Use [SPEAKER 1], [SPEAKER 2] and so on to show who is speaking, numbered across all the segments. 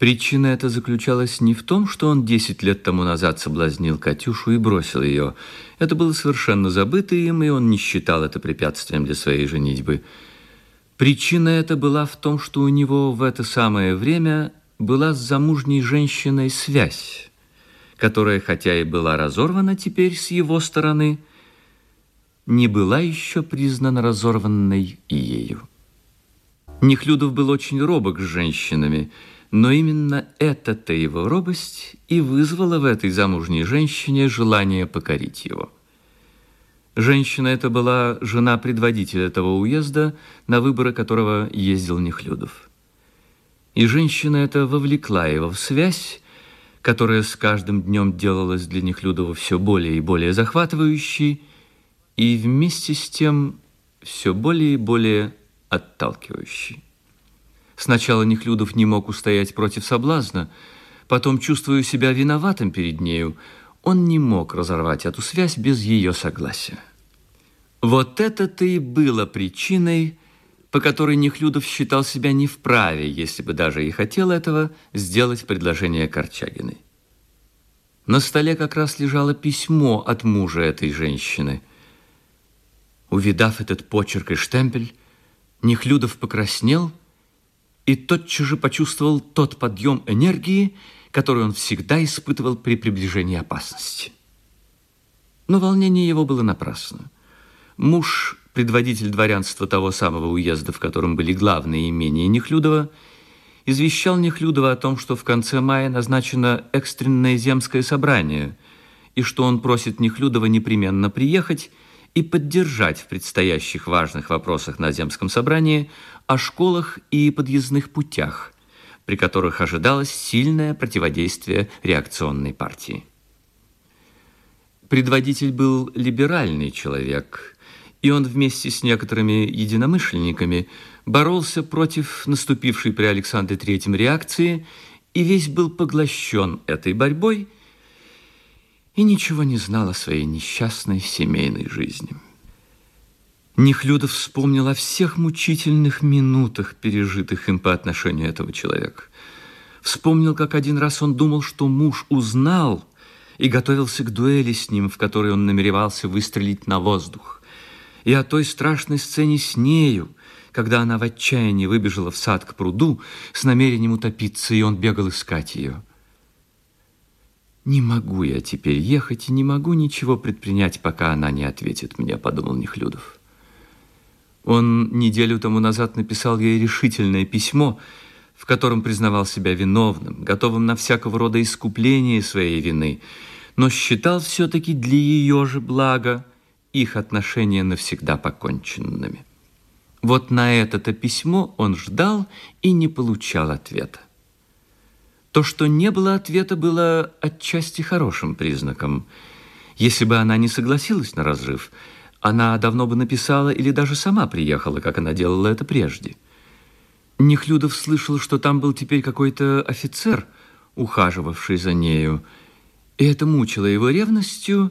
[SPEAKER 1] Причина эта заключалась не в том, что он десять лет тому назад соблазнил Катюшу и бросил ее. Это было совершенно забыто им, и он не считал это препятствием для своей женитьбы. Причина эта была в том, что у него в это самое время была с замужней женщиной связь, которая, хотя и была разорвана теперь с его стороны, не была еще признана разорванной и ею. Нехлюдов был очень робок с женщинами, но именно эта-то его робость и вызвала в этой замужней женщине желание покорить его. Женщина эта была жена предводителя этого уезда, на выборы которого ездил Нехлюдов. И женщина эта вовлекла его в связь, которая с каждым днем делалась для Нехлюдова все более и более захватывающей, и вместе с тем все более и более отталкивающей. Сначала Нехлюдов не мог устоять против соблазна, потом, чувствуя себя виноватым перед нею, он не мог разорвать эту связь без ее согласия. Вот это-то и было причиной, по которой Нехлюдов считал себя не вправе, если бы даже и хотел этого, сделать предложение Корчагиной. На столе как раз лежало письмо от мужа этой женщины. Увидав этот почерк и штемпель, Нехлюдов покраснел и тотчас же почувствовал тот подъем энергии, который он всегда испытывал при приближении опасности. Но волнение его было напрасно. Муж, предводитель дворянства того самого уезда, в котором были главные имения Нехлюдова, извещал Нехлюдова о том, что в конце мая назначено экстренное земское собрание, и что он просит Нехлюдова непременно приехать и поддержать в предстоящих важных вопросах на земском собрании о школах и подъездных путях, при которых ожидалось сильное противодействие реакционной партии. Предводитель был либеральный человек, и он вместе с некоторыми единомышленниками боролся против наступившей при Александре III реакции и весь был поглощен этой борьбой – и ничего не знал о своей несчастной семейной жизни. Нехлюдов вспомнил о всех мучительных минутах, пережитых им по отношению этого человека. Вспомнил, как один раз он думал, что муж узнал и готовился к дуэли с ним, в которой он намеревался выстрелить на воздух. И о той страшной сцене с нею, когда она в отчаянии выбежала в сад к пруду с намерением утопиться, и он бегал искать ее. «Не могу я теперь ехать и не могу ничего предпринять, пока она не ответит мне», — подумал Нехлюдов. Он неделю тому назад написал ей решительное письмо, в котором признавал себя виновным, готовым на всякого рода искупление своей вины, но считал все-таки для ее же блага их отношения навсегда поконченными. Вот на это-то письмо он ждал и не получал ответа. То, что не было ответа, было отчасти хорошим признаком. Если бы она не согласилась на разрыв, она давно бы написала или даже сама приехала, как она делала это прежде. Нехлюдов слышал, что там был теперь какой-то офицер, ухаживавший за нею, и это мучило его ревностью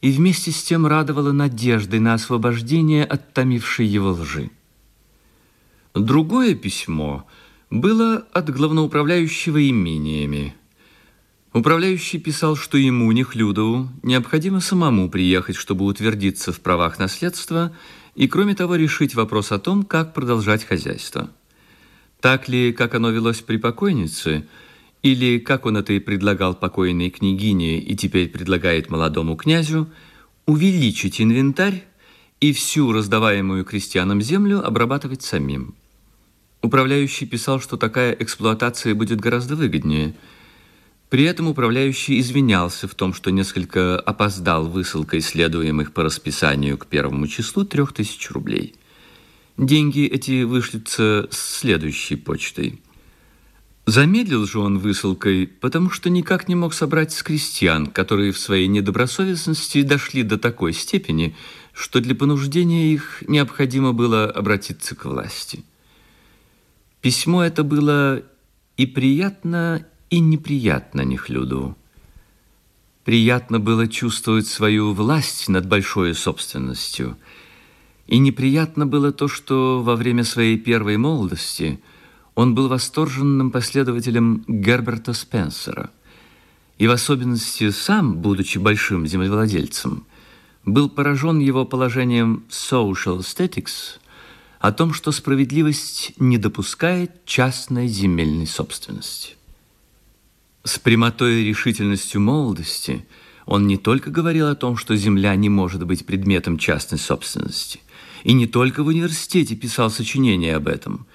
[SPEAKER 1] и вместе с тем радовало надеждой на освобождение от томившей его лжи. Другое письмо – было от главноуправляющего имениями. Управляющий писал, что ему, Нехлюдову, необходимо самому приехать, чтобы утвердиться в правах наследства и, кроме того, решить вопрос о том, как продолжать хозяйство. Так ли, как оно велось при покойнице, или как он это и предлагал покойной княгине и теперь предлагает молодому князю, увеличить инвентарь и всю раздаваемую крестьянам землю обрабатывать самим. Управляющий писал, что такая эксплуатация будет гораздо выгоднее. При этом управляющий извинялся в том, что несколько опоздал высылкой следуемых по расписанию к первому числу трех тысяч рублей. Деньги эти вышлются с следующей почтой. Замедлил же он высылкой, потому что никак не мог собрать с крестьян, которые в своей недобросовестности дошли до такой степени, что для понуждения их необходимо было обратиться к власти. Письмо это было и приятно, и неприятно Нехлюду. Приятно было чувствовать свою власть над большой собственностью, и неприятно было то, что во время своей первой молодости Он был восторженным последователем Герберта Спенсера и в особенности сам, будучи большим землевладельцем, был поражен его положением social statics о том, что справедливость не допускает частной земельной собственности. С прямотой и решительностью молодости он не только говорил о том, что земля не может быть предметом частной собственности, и не только в университете писал сочинения об этом,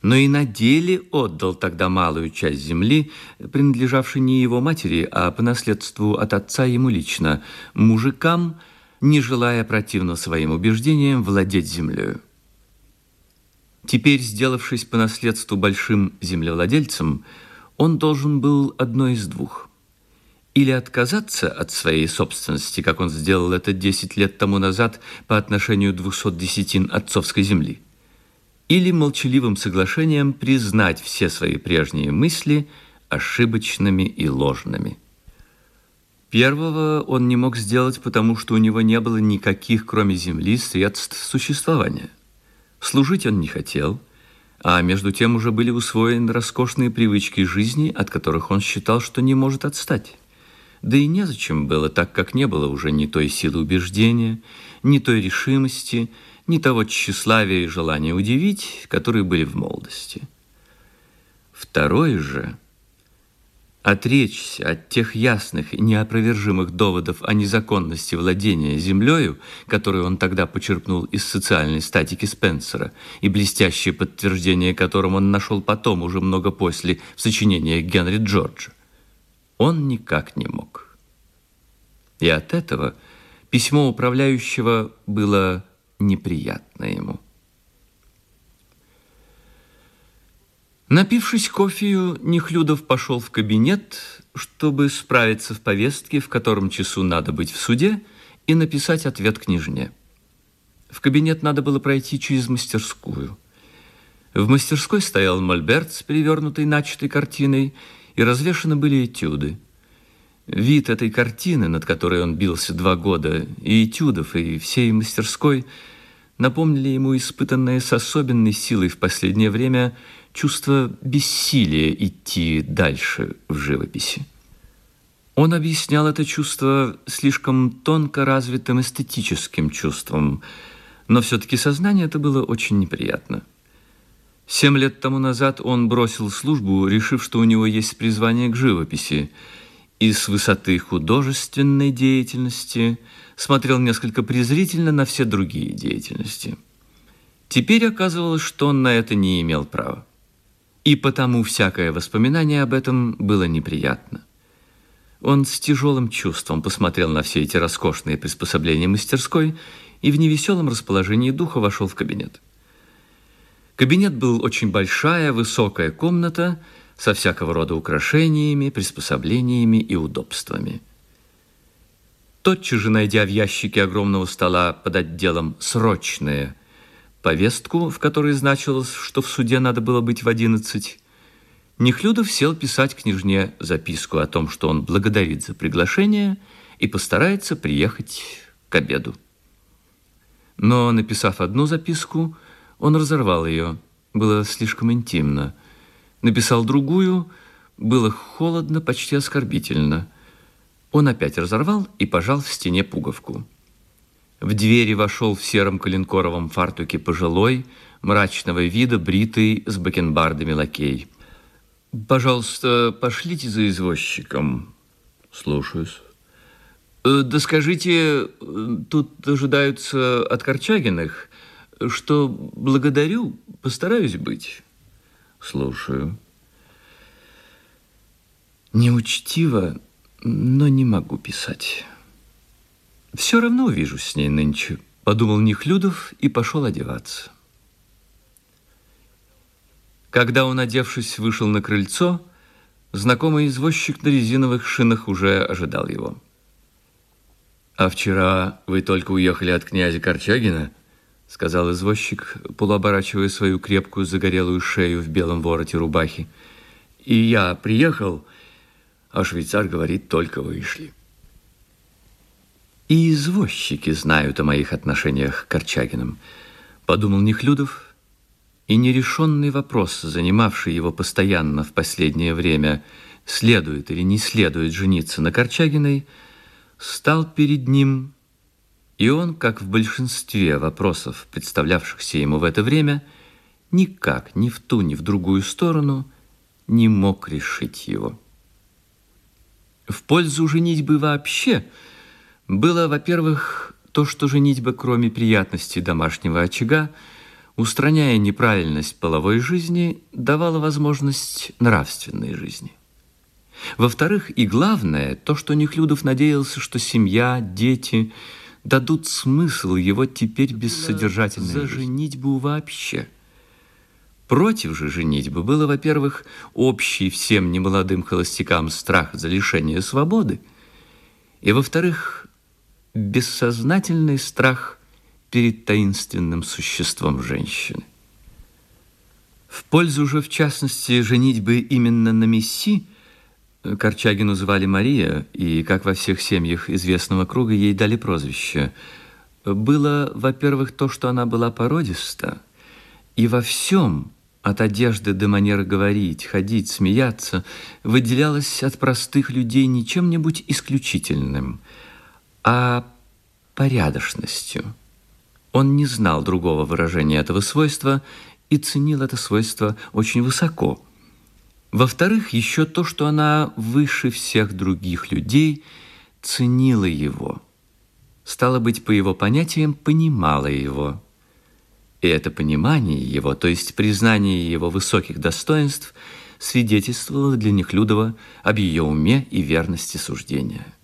[SPEAKER 1] но и на деле отдал тогда малую часть земли, принадлежавшей не его матери, а по наследству от отца ему лично, мужикам, не желая противно своим убеждениям владеть землею. Теперь, сделавшись по наследству большим землевладельцем, он должен был одно из двух. Или отказаться от своей собственности, как он сделал это 10 лет тому назад по отношению 200 десятин отцовской земли, или молчаливым соглашением признать все свои прежние мысли ошибочными и ложными. Первого он не мог сделать, потому что у него не было никаких, кроме земли, средств существования. Служить он не хотел, а между тем уже были усвоены роскошные привычки жизни, от которых он считал, что не может отстать. Да и незачем было, так как не было уже ни той силы убеждения, ни той решимости, ни того тщеславия и желания удивить, которые были в молодости. Второй же – отречься от тех ясных и неопровержимых доводов о незаконности владения землею, которые он тогда почерпнул из социальной статики Спенсера, и блестящее подтверждение которым он нашел потом, уже много после, в сочинениях Генри Джорджа, он никак не мог. И от этого письмо управляющего было неприятно ему. Напившись кофею, Нехлюдов пошел в кабинет, чтобы справиться в повестке, в котором часу надо быть в суде, и написать ответ княжне. В кабинет надо было пройти через мастерскую. В мастерской стоял мольберт с перевернутой начатой картиной, и развешаны были этюды. Вид этой картины, над которой он бился два года, и этюдов, и всей мастерской, напомнили ему испытанное с особенной силой в последнее время – чувство бессилия идти дальше в живописи. Он объяснял это чувство слишком тонко развитым эстетическим чувством, но все-таки сознание это было очень неприятно. Семь лет тому назад он бросил службу, решив, что у него есть призвание к живописи, и с высоты художественной деятельности смотрел несколько презрительно на все другие деятельности. Теперь оказывалось, что он на это не имел права и потому всякое воспоминание об этом было неприятно. Он с тяжелым чувством посмотрел на все эти роскошные приспособления мастерской и в невеселом расположении духа вошел в кабинет. Кабинет был очень большая, высокая комната со всякого рода украшениями, приспособлениями и удобствами. Тотчас же, найдя в ящике огромного стола под отделом «Срочное», повестку, в которой значилось, что в суде надо было быть в одиннадцать, Нехлюдов сел писать княжне записку о том, что он благодарит за приглашение и постарается приехать к обеду. Но, написав одну записку, он разорвал ее. Было слишком интимно. Написал другую. Было холодно, почти оскорбительно. Он опять разорвал и пожал в стене пуговку. В двери вошел в сером коленкоровом фартуке пожилой, мрачного вида, бритый, с бакенбардами лакей. «Пожалуйста, пошлите за извозчиком».
[SPEAKER 2] «Слушаюсь».
[SPEAKER 1] Э, «Да скажите, тут дожидаются от Корчагиных, что благодарю, постараюсь быть».
[SPEAKER 2] «Слушаю».
[SPEAKER 1] «Неучтиво, но не могу писать». Все равно увижусь с ней нынче, подумал Нехлюдов и пошел одеваться. Когда он, одевшись, вышел на крыльцо, знакомый извозчик на резиновых шинах уже ожидал его. «А вчера вы только уехали от князя Корчагина?» — сказал извозчик, полуоборачивая свою крепкую загорелую шею в белом вороте рубахи. «И я приехал, а швейцар говорит, только вышли». И извозчики знают о моих отношениях к Корчагиным, подумал Нехлюдов И нерешенный вопрос, занимавший его постоянно в последнее время, следует или не следует жениться на Корчагиной, стал перед ним, и он, как в большинстве вопросов, представлявшихся ему в это время, никак ни в ту, ни в другую сторону не мог решить его. В пользу женитьбы вообще было, во-первых, то, что женитьба, кроме приятности домашнего очага, устраняя неправильность половой жизни, давала возможность нравственной жизни. Во-вторых, и главное, то, что Нехлюдов надеялся, что семья, дети дадут смысл его теперь бессодержательной за женитьбу вообще. Против же женитьбы было, во-первых, общий всем немолодым холостякам страх за лишение свободы, и, во-вторых, бессознательный страх перед таинственным существом женщины. В пользу же, в частности, женитьбы именно на Месси, Корчагину звали Мария, и, как во всех семьях известного круга, ей дали прозвище. Было, во-первых, то, что она была породиста, и во всем, от одежды до манеры говорить, ходить, смеяться, выделялась от простых людей не чем-нибудь исключительным, а порядочностью. Он не знал другого выражения этого свойства и ценил это свойство очень высоко. Во-вторых, еще то, что она выше всех других людей ценила его. Стало быть, по его понятиям, понимала его. И это понимание его, то есть признание его высоких достоинств, свидетельствовало для Нехлюдова об ее уме и верности суждения.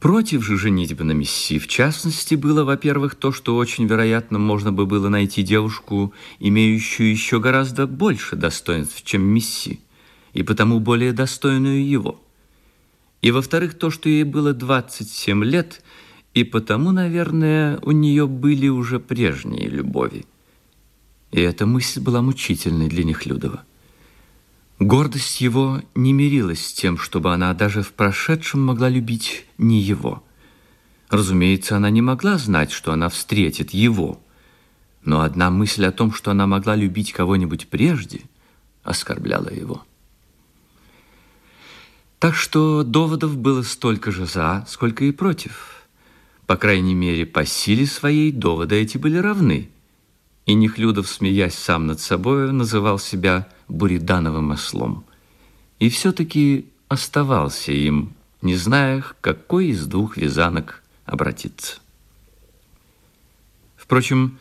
[SPEAKER 1] Против же женитьбы на Месси, в частности, было, во-первых, то, что очень вероятно можно бы было найти девушку, имеющую еще гораздо больше достоинств, чем Месси, и потому более достойную его. И, во-вторых, то, что ей было 27 лет, и потому, наверное, у нее были уже прежние любови. И эта мысль была мучительной для Нехлюдова. Гордость его не мирилась с тем, чтобы она даже в прошедшем могла любить не его. Разумеется, она не могла знать, что она встретит его. Но одна мысль о том, что она могла любить кого-нибудь прежде, оскорбляла его. Так что доводов было столько же за, сколько и против. По крайней мере, по силе своей доводы эти были равны. И Нехлюдов, смеясь сам над собой, называл себя буридановым ослом. И все-таки оставался им, не зная, к какой из двух вязанок обратиться. Впрочем,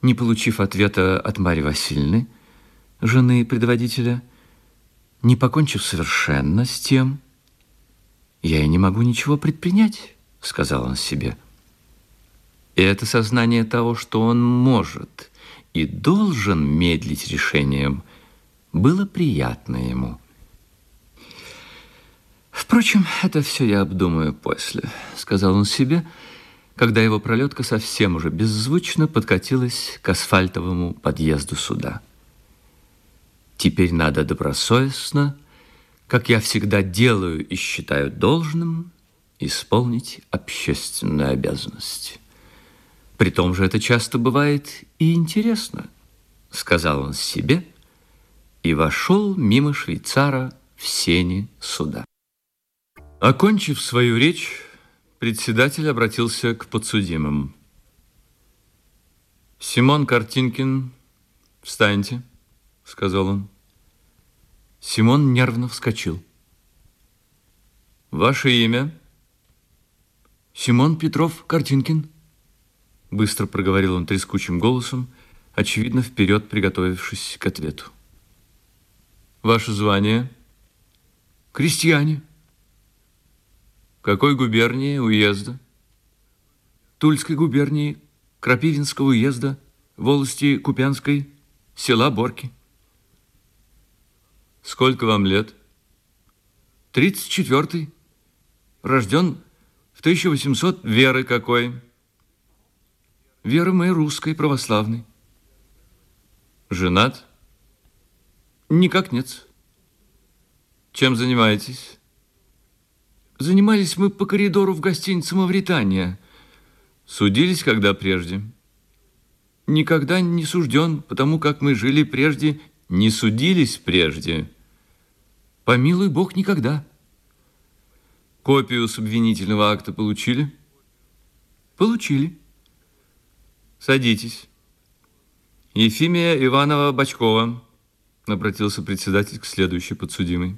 [SPEAKER 1] не получив ответа от Марьи Васильевны, жены предводителя, не покончив совершенно с тем, «Я и не могу ничего предпринять», — сказал он себе. Это сознание того, что он может и должен медлить решением – было приятно ему. «Впрочем, это все я обдумаю после», — сказал он себе, когда его пролетка совсем уже беззвучно подкатилась к асфальтовому подъезду суда. «Теперь надо добросовестно, как я всегда делаю и считаю должным, исполнить общественную обязанность. При том же это часто бывает и интересно», — сказал он себе, — и вошел мимо швейцара в сени суда. Окончив свою речь, председатель обратился к подсудимым. «Симон Картинкин, встаньте», — сказал он. Симон нервно вскочил. «Ваше имя?» «Симон Петров Картинкин», — быстро проговорил он трескучим голосом, очевидно, вперед приготовившись к ответу. Ваше звание? Крестьяне. Какой губернии, уезда? Тульской губернии, Крапивинского уезда, волости Купянской, села Борки. Сколько вам лет? Тридцать четвертый. Рожден в 1800. Веры какой? Веры моей русской, православной. Женат? Никак нет. Чем занимаетесь? Занимались мы по коридору в гостинице «Мавритания». Судились когда прежде? никогда не сужден, потому как мы жили прежде, не судились прежде. Помилуй Бог никогда. Копию с обвинительного акта получили? Получили. Садитесь. Ефимия Иванова Бачкова, обратился председатель к следующей подсудимой.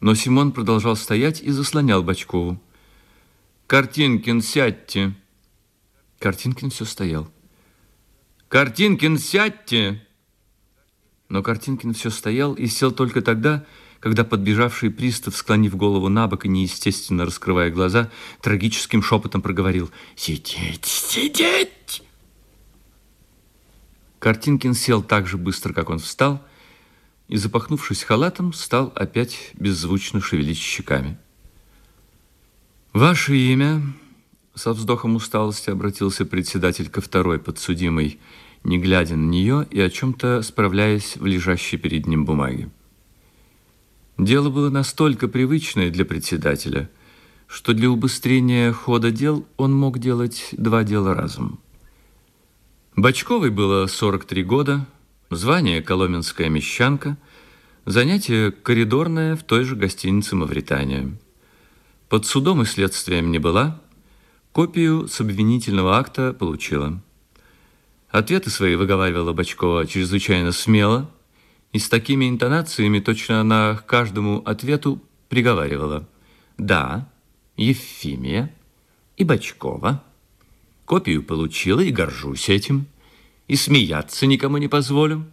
[SPEAKER 1] Но Симон продолжал стоять и заслонял Бачкову. Картинкин, сядьте. Картинкин все стоял. Картинкин, сядьте. Но Картинкин все стоял и сел только тогда, когда подбежавший пристав, склонив голову на бок и неестественно раскрывая глаза, трагическим шепотом проговорил «Сидеть, сидеть!» Картинкин сел так же быстро, как он встал, и, запахнувшись халатом, стал опять беззвучно шевелить щеками. «Ваше имя?» Со вздохом усталости обратился председатель ко второй подсудимой, не глядя на нее и о чем-то справляясь в лежащей перед ним бумаге. Дело было настолько привычное для председателя, что для убыстрения хода дел он мог делать два дела разом. Бочковой было 43 года, звание «Коломенская мещанка», занятие коридорное в той же гостинице «Мавритания». Под судом и следствием не была, копию с обвинительного акта получила. Ответы свои выговаривала Бочкова чрезвычайно смело, и с такими интонациями точно она к каждому ответу приговаривала. «Да, Ефимия и Бочкова». Копию получила и горжусь этим. И смеяться никому не позволю.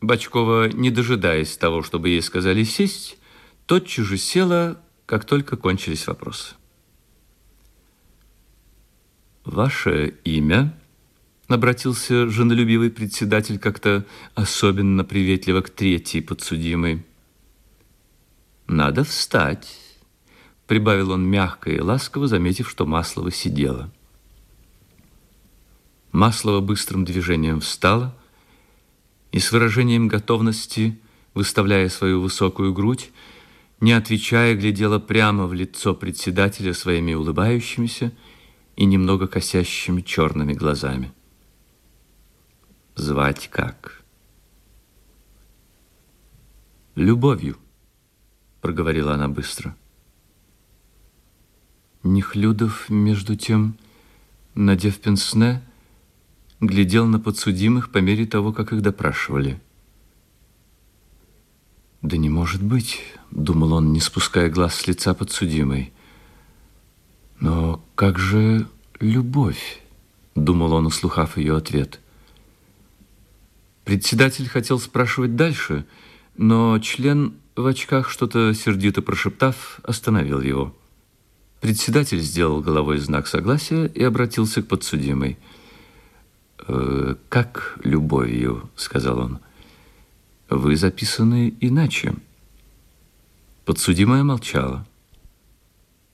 [SPEAKER 1] Бочкова, не дожидаясь того, чтобы ей сказали сесть, тотчас же села, как только кончились вопросы. «Ваше имя?» — обратился женолюбивый председатель как-то особенно приветливо к третьей подсудимой. «Надо встать», — прибавил он мягко и ласково, заметив, что Маслова сидела. Маслова быстрым движением встала и с выражением готовности, выставляя свою высокую грудь, не отвечая, глядела прямо в лицо председателя своими улыбающимися и немного косящими черными глазами. Звать как? Любовью, проговорила она быстро. Нехлюдов, между тем, надев пенсне, глядел на подсудимых по мере того, как их допрашивали. «Да не может быть», — думал он, не спуская глаз с лица подсудимой. «Но как же любовь?» — думал он, услыхав ее ответ. Председатель хотел спрашивать дальше, но член в очках, что-то сердито прошептав, остановил его. Председатель сделал головой знак согласия и обратился к подсудимой — «Э, «Как любовью?» — сказал он. «Вы записаны иначе». Подсудимая молчала.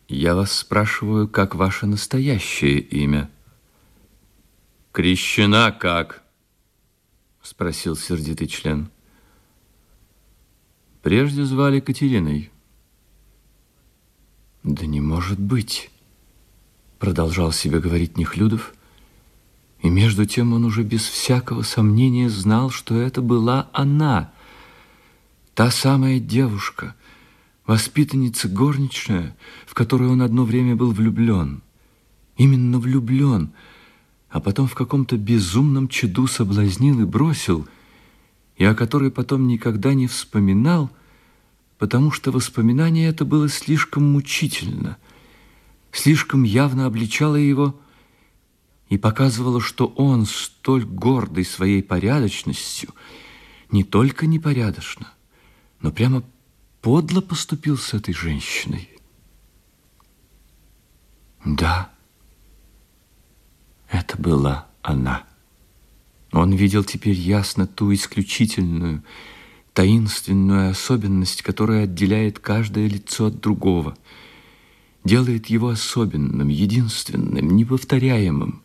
[SPEAKER 1] «Я вас спрашиваю, как ваше настоящее имя?» «Крещена как?» — спросил сердитый член. «Прежде звали Катериной». «Да не может быть!» — продолжал себе говорить Нехлюдов — и между тем он уже без всякого сомнения знал, что это была она, та самая девушка, воспитанница горничная, в которую он одно время был влюблен. Именно влюблен, а потом в каком-то безумном чаду соблазнил и бросил, и о которой потом никогда не вспоминал, потому что воспоминание это было слишком мучительно, слишком явно обличало его и показывала, что он, столь гордый своей порядочностью, не только непорядочно, но прямо подло поступил с этой женщиной. Да, это была она. Он видел теперь ясно ту исключительную, таинственную особенность, которая отделяет каждое лицо от другого, делает его особенным, единственным, неповторяемым.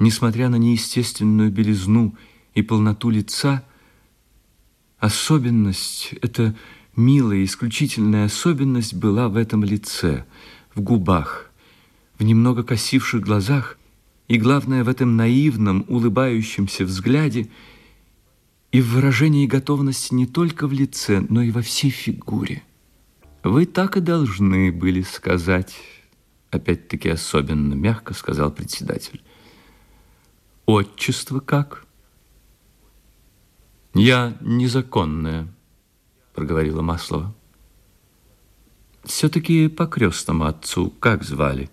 [SPEAKER 1] Несмотря на неестественную белизну и полноту лица, особенность, эта милая, исключительная особенность была в этом лице, в губах, в немного косивших глазах и, главное, в этом наивном, улыбающемся взгляде и в выражении готовности не только в лице, но и во всей фигуре. Вы так и должны были сказать, опять-таки особенно мягко сказал председатель. Отчество как? Я незаконная, проговорила Маслова. Все-таки по крестному отцу как звали?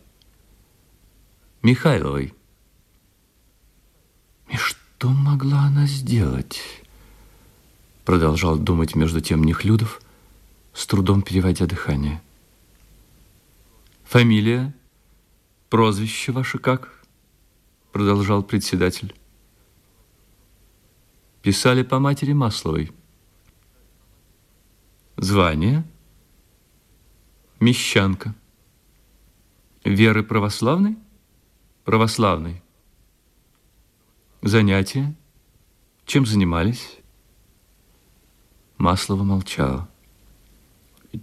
[SPEAKER 1] Михайловой. И что могла она сделать? Продолжал думать между тем Нехлюдов, с трудом переводя дыхание. Фамилия, прозвище ваше как? Продолжал председатель. Писали по матери Масловой. Звание? Мещанка. Веры православной? Православной. Занятия? Чем занимались? Маслова молчала.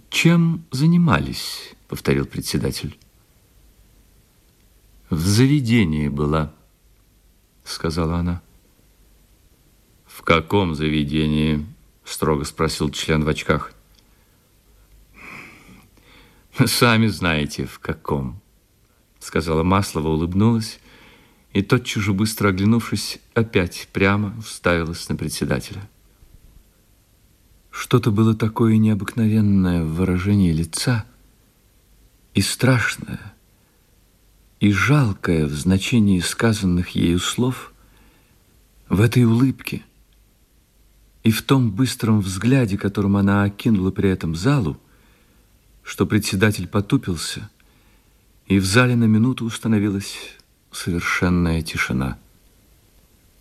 [SPEAKER 1] Чем занимались? Повторил председатель. В заведении была, сказала она. В каком заведении? Строго спросил член в очках. Сами знаете, в каком, сказала Маслова, улыбнулась и тотчас же, быстро оглянувшись, опять прямо вставилась на председателя. Что-то было такое необыкновенное в выражении лица и страшное, и жалкое в значении сказанных ею слов в этой улыбке и в том быстром взгляде, которым она окинула при этом залу, что председатель потупился, и в зале на минуту установилась совершенная тишина –